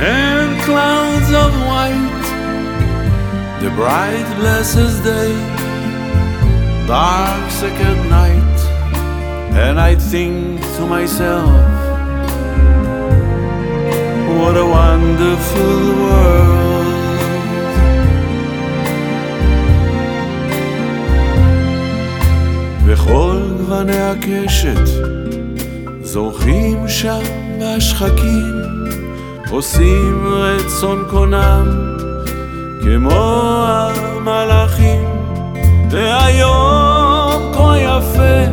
and clouds of white, the bright blessed day, dark second night, and I think to myself, what a wonderful world. וכל גווני הקשת זורחים שם בשחקים, עושים רצון קונם כמו המלאכים, והיום כה יפה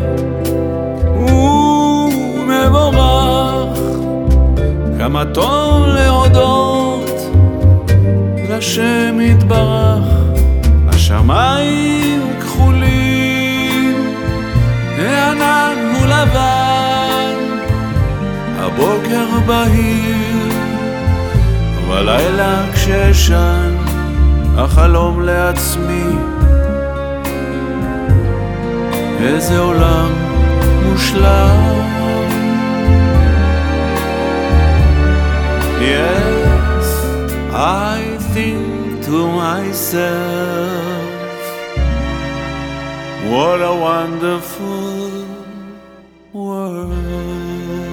ומבורך, כמה טוב להודות לשם יתברך, השמיים כחולים, הענן הוא לבן, הבוקר בהיר, בלילה כשאשן, החלום לעצמי, איזה עולם מושלם. Yes, I think to myself, what a wonderful world.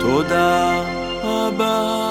תודה רבה.